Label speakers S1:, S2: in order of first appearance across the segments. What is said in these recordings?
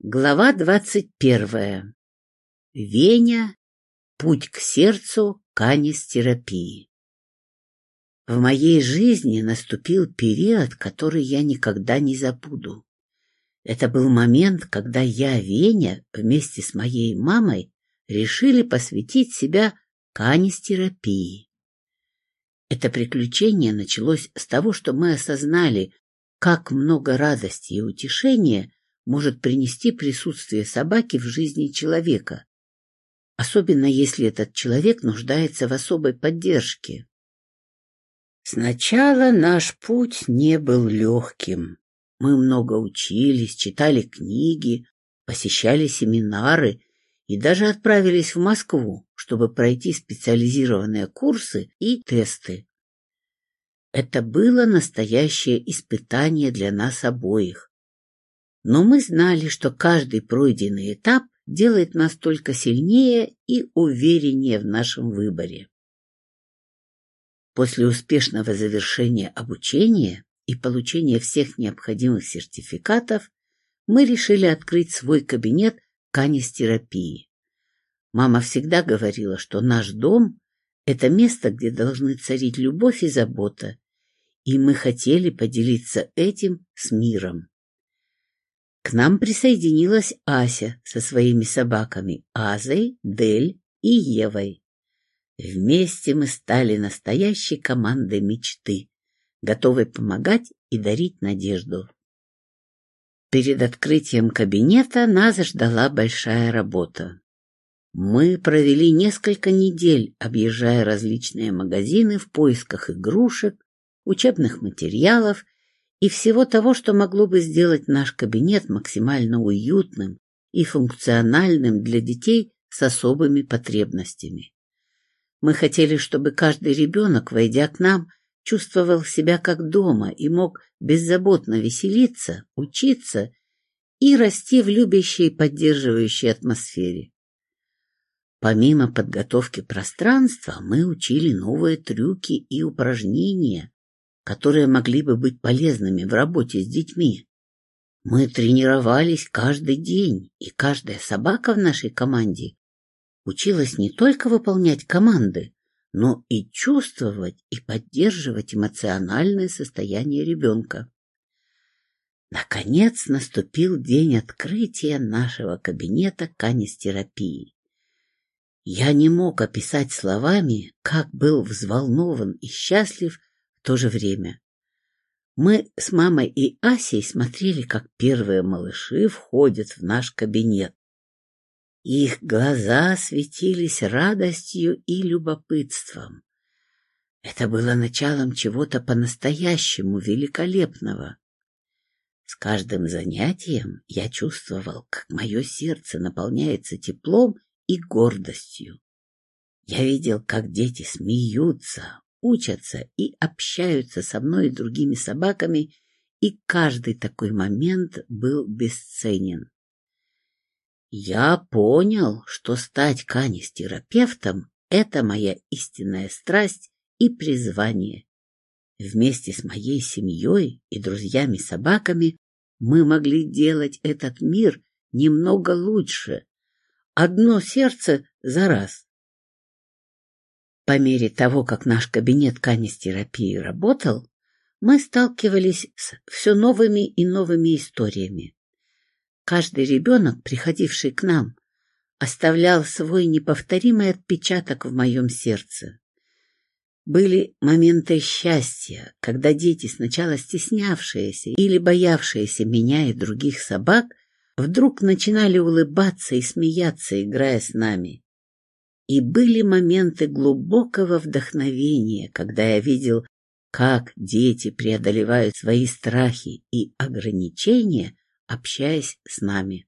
S1: Глава двадцать первая. Веня. Путь к сердцу канистерапии. В моей жизни наступил период, который я никогда не забуду. Это был момент, когда я, Веня, вместе с моей мамой решили посвятить себя канистерапии. Это приключение началось с того, что мы осознали, как много радости и утешения может принести присутствие собаки в жизни человека, особенно если этот человек нуждается в особой поддержке. Сначала наш путь не был легким. Мы много учились, читали книги, посещали семинары и даже отправились в Москву, чтобы пройти специализированные курсы и тесты. Это было настоящее испытание для нас обоих. Но мы знали, что каждый пройденный этап делает нас только сильнее и увереннее в нашем выборе. После успешного завершения обучения и получения всех необходимых сертификатов мы решили открыть свой кабинет канистерапии. Мама всегда говорила, что наш дом — это место, где должны царить любовь и забота, и мы хотели поделиться этим с миром. К нам присоединилась Ася со своими собаками Азой, Дель и Евой. Вместе мы стали настоящей командой мечты, готовой помогать и дарить надежду. Перед открытием кабинета нас ждала большая работа. Мы провели несколько недель, объезжая различные магазины в поисках игрушек, учебных материалов и всего того, что могло бы сделать наш кабинет максимально уютным и функциональным для детей с особыми потребностями. Мы хотели, чтобы каждый ребенок, войдя к нам, чувствовал себя как дома и мог беззаботно веселиться, учиться и расти в любящей и поддерживающей атмосфере. Помимо подготовки пространства, мы учили новые трюки и упражнения, которые могли бы быть полезными в работе с детьми. Мы тренировались каждый день, и каждая собака в нашей команде училась не только выполнять команды, но и чувствовать и поддерживать эмоциональное состояние ребенка. Наконец наступил день открытия нашего кабинета канистерапии. Я не мог описать словами, как был взволнован и счастлив то же время. Мы с мамой и Асей смотрели, как первые малыши входят в наш кабинет. Их глаза светились радостью и любопытством. Это было началом чего-то по-настоящему великолепного. С каждым занятием я чувствовал, как мое сердце наполняется теплом и гордостью. Я видел, как дети смеются, учатся и общаются со мной и другими собаками, и каждый такой момент был бесценен. Я понял, что стать канистерапевтом — это моя истинная страсть и призвание. Вместе с моей семьей и друзьями-собаками мы могли делать этот мир немного лучше. Одно сердце за раз. По мере того, как наш кабинет канистерапии работал, мы сталкивались с все новыми и новыми историями. Каждый ребенок, приходивший к нам, оставлял свой неповторимый отпечаток в моем сердце. Были моменты счастья, когда дети, сначала стеснявшиеся или боявшиеся меня и других собак, вдруг начинали улыбаться и смеяться, играя с нами. И были моменты глубокого вдохновения, когда я видел, как дети преодолевают свои страхи и ограничения, общаясь с нами.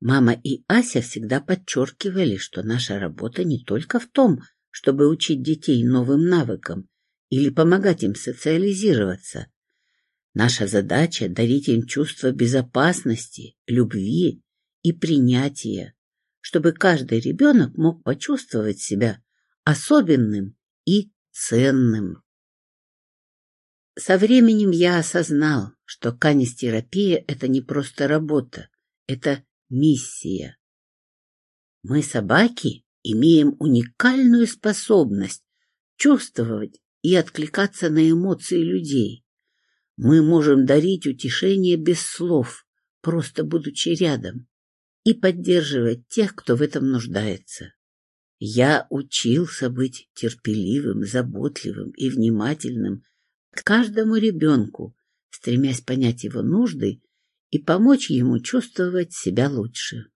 S1: Мама и Ася всегда подчеркивали, что наша работа не только в том, чтобы учить детей новым навыкам или помогать им социализироваться. Наша задача — дарить им чувство безопасности, любви и принятия, чтобы каждый ребенок мог почувствовать себя особенным и ценным. Со временем я осознал, что канистерапия — это не просто работа, — это миссия. Мы, собаки, имеем уникальную способность чувствовать и откликаться на эмоции людей. Мы можем дарить утешение без слов, просто будучи рядом, и поддерживать тех, кто в этом нуждается. Я учился быть терпеливым, заботливым и внимательным к каждому ребенку, стремясь понять его нужды и помочь ему чувствовать себя лучше.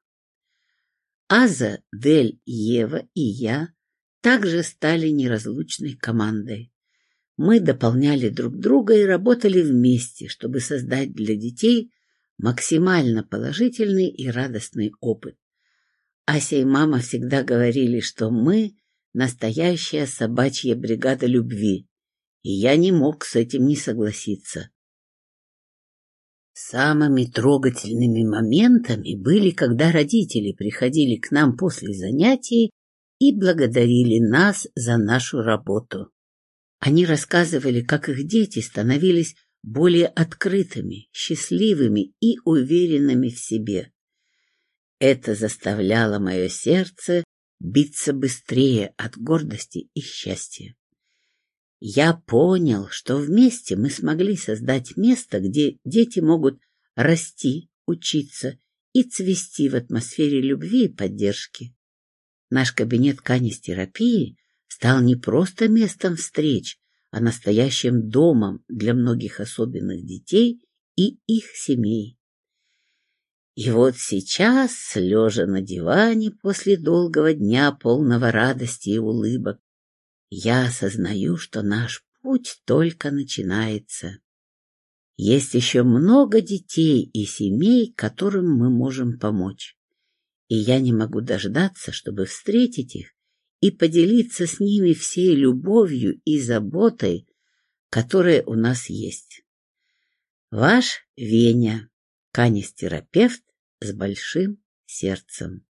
S1: Аза, Дель, Ева и я также стали неразлучной командой. Мы дополняли друг друга и работали вместе, чтобы создать для детей максимально положительный и радостный опыт. Ася и мама всегда говорили, что мы — настоящая собачья бригада любви, и я не мог с этим не согласиться. Самыми трогательными моментами были, когда родители приходили к нам после занятий и благодарили нас за нашу работу. Они рассказывали, как их дети становились более открытыми, счастливыми и уверенными в себе. Это заставляло мое сердце биться быстрее от гордости и счастья. Я понял, что вместе мы смогли создать место, где дети могут расти, учиться и цвести в атмосфере любви и поддержки. Наш кабинет канистерапии стал не просто местом встреч, а настоящим домом для многих особенных детей и их семей. И вот сейчас, лежа на диване после долгого дня, полного радости и улыбок, я осознаю, что наш путь только начинается. Есть еще много детей и семей, которым мы можем помочь. И я не могу дождаться, чтобы встретить их и поделиться с ними всей любовью и заботой, которая у нас есть. Ваш Веня, канистерапевт с большим сердцем.